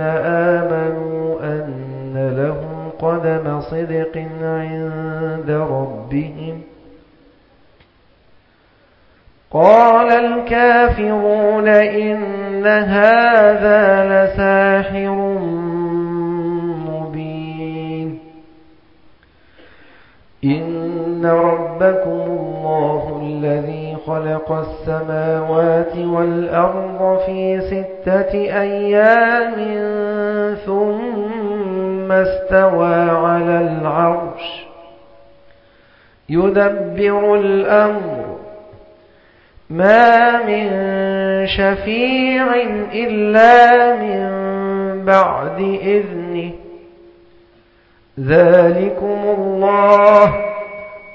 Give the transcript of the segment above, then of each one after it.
آمنوا أن لهم قدم صدق عند ربهم. قال الكافرون إن هذا لساحر مبين. إن ربكم الله الذي خلق السماوات والأرض في ستة أيام ثم استوى على العرش. يدبر الأمر. ما من شفيع إلا من بعد إذنه. ذلكم الله.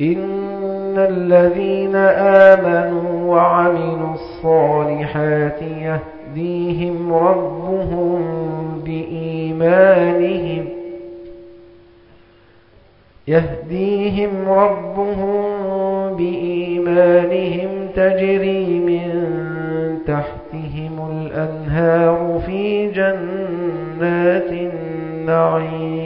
إن الذين آمنوا وعملوا الصالحات يهديهم ربهم بإيمانهم يهديهم ربهم بإيمانهم تجري من تحتهم الأنهار في جنات النعيم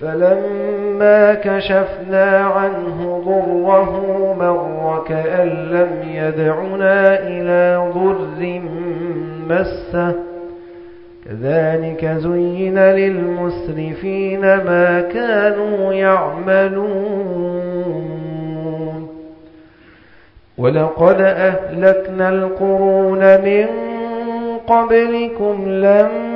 فلما كشفنا عنه ضره مر كأن لم يدعنا إلى ضر مسه. كذلك زين للمسرفين ما كانوا يعملون. ولقد أهلكنا القرون من قبلكم لما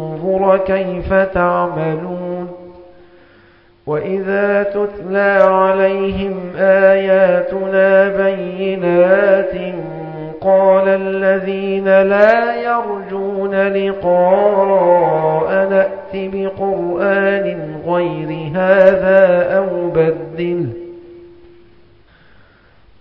كيف تعملون وإذا تتلى عليهم آياتنا بينات قال الذين لا يرجون لقاء نأت بقرآن غير هذا أو بدل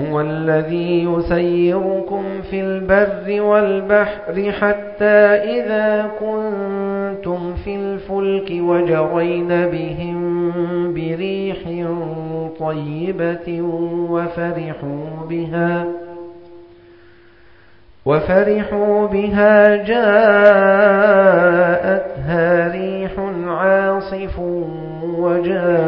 هو الذي يسيركم في البر والبحر حتى إذا كنتم في الفلك وجرين بهم بريح طيبة وفرحوا بها وفرحوا بها جاءتها ريح عاصف وجاءهم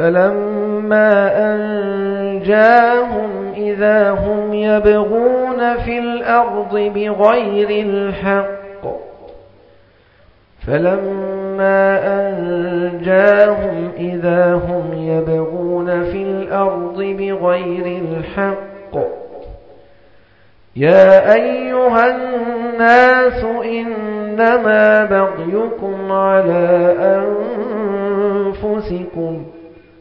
فلما أنجاهم إذا هم يبغون في الأرض بغير الحق فلما أنجاهم إذا هم يبغون في الأرض بغير الحق يا أيها الناس إنما بغيكم على أنفسكم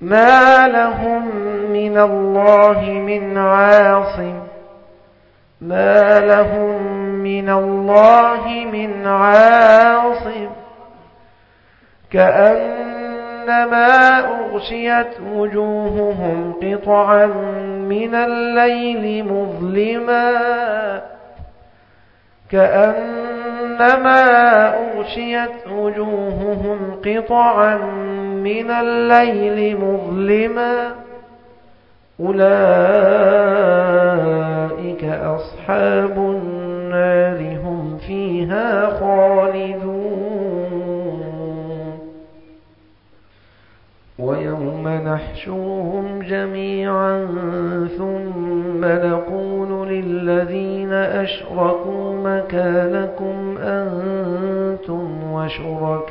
ما لهم من الله من عاصم. ما لهم من الله من عاصم. كأنما أغشيت وجوههم قطعا من الليل مظلما. كأنما أغشيت وجوههم قطعا من الليل مظلما أولئك أصحاب النار هم فيها خالدون. ويوم نحشوهم جميعا ثم نقول للذين أشركوا مكانكم أنتم وشركاؤكم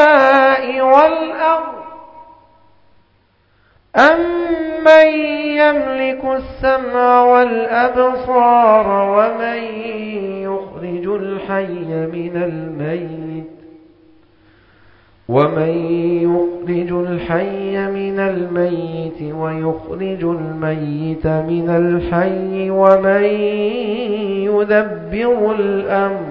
والأرض. أمن يملك السمع والأبصار ومن يخرج الحي من الميت؟ ومن يخرج الحي من الميت ويخرج الميت من الحي ومن يدبر الأمر؟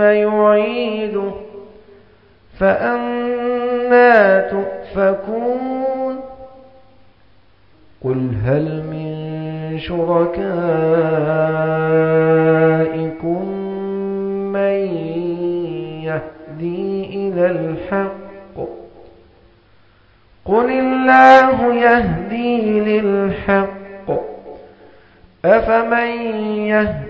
يعيده. فأنا تؤفكون. قل هل من شركائكم من يهدي إلى الحق؟ قل الله يهدي للحق. أفمن يهدي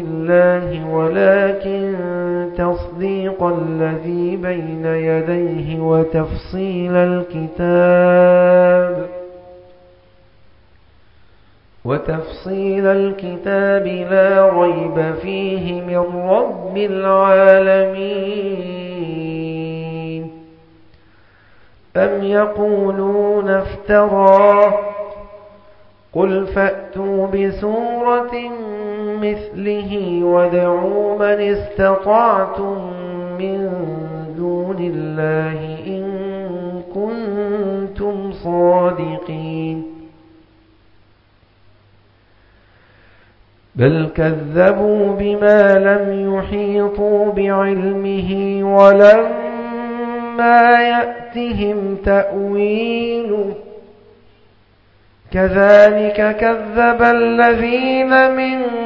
الله ولكن تصديق الذي بين يديه وتفصيل الكتاب وتفصيل الكتاب لا ريب فيه من رب العالمين. أم يقولون افتراه قل فأتوا بسورة مثله ودعوا من استطعتم من دون الله إن كنتم صادقين بل كذبوا بما لم يحيطوا بعلمه ولما يأتهم تأويله كذلك كذب الذين من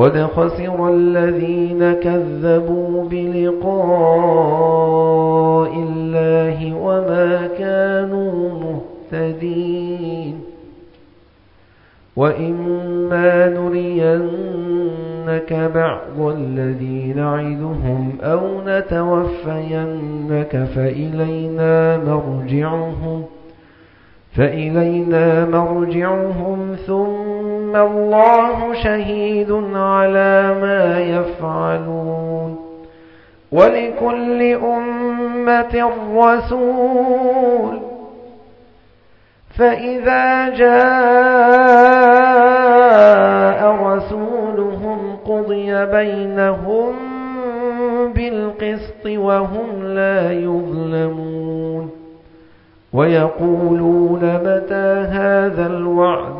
قد خسر الذين كذبوا بلقاء الله وما كانوا مهتدين. وإما نرينك بعض الذي نعدهم أو نتوفينك فإلينا مرجعهم فإلينا مرجعهم ثم الله شهيد على ما يفعلون ولكل أمة رسول فإذا جاء رسولهم قضي بينهم بالقسط وهم لا يظلمون ويقولون متى هذا الوعد إن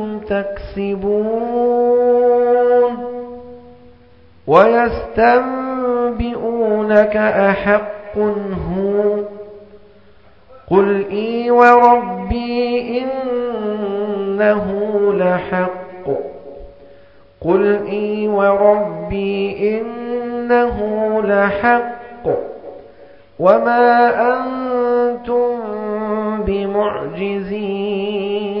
تكسبون. ويستنبئونك أحق هو. قل إي وربي إنه لحق. قل إي وربي إنه لحق. وما أنتم بمعجزين.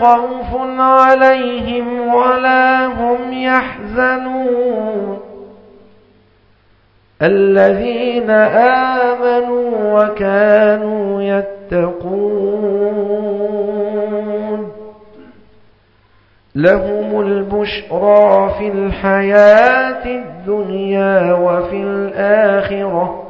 خوف عليهم ولا هم يحزنون. الذين آمنوا وكانوا يتقون. لهم البشرى في الحياة الدنيا وفي الآخرة.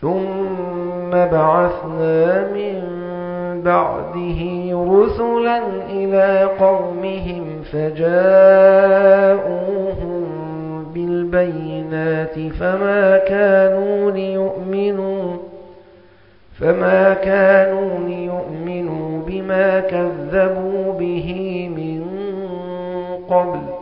ثم بعثنا من بعده رسلا إلى قومهم فجاءوهم بالبينات فما كانوا ليؤمنوا فما كانوا ليؤمنوا بما كذبوا به من قبل.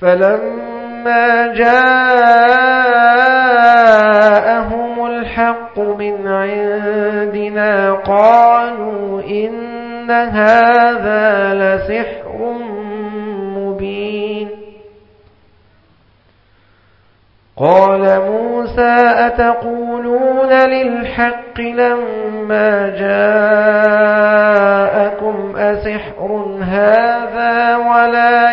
فلما جاءهم الحق من عندنا قالوا إن هذا لسحر مبين قال موسى أتقولون للحق لما جاءكم أسحر هذا ولا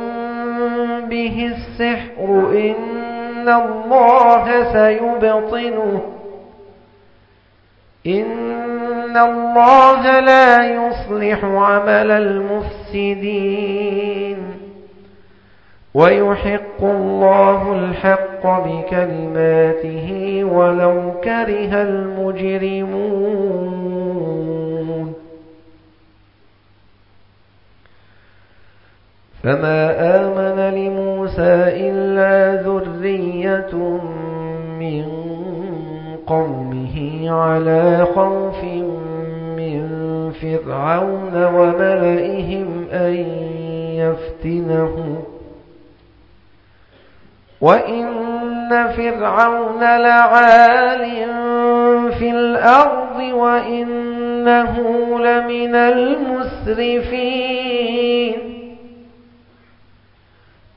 به السحر إن الله سيبطنه إن الله لا يصلح عمل المفسدين. ويحق الله الحق بكلماته ولو كره المجرمون. فما آمن لموسى إلا ذرية من قومه على خوف من فرعون وملئهم أن يفتنهم وإن فرعون لعال في الأرض وإنه لمن المسرفين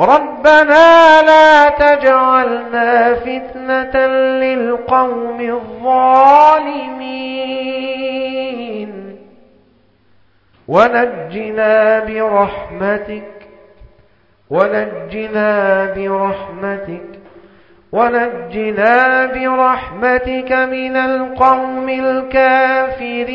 ربنا لا تجعلنا فتنة للقوم الظالمين. ونجنا برحمتك ونجنا برحمتك ونجنا برحمتك من القوم الكافرين.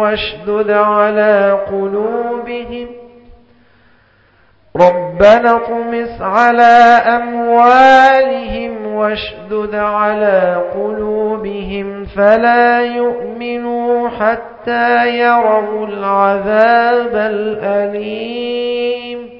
واشدد على قلوبهم. ربنا طمس على أموالهم واشدد على قلوبهم. فلا يؤمنوا حتى يروا العذاب الأليم.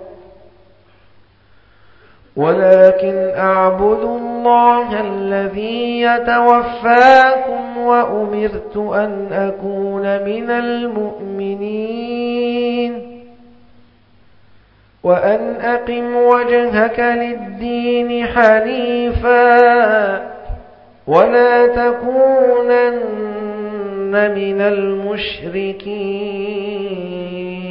ولكن أعبد الله الذي يتوفاكم وأمرت أن أكون من المؤمنين وأن أقم وجهك للدين حنيفا ولا تكونن من المشركين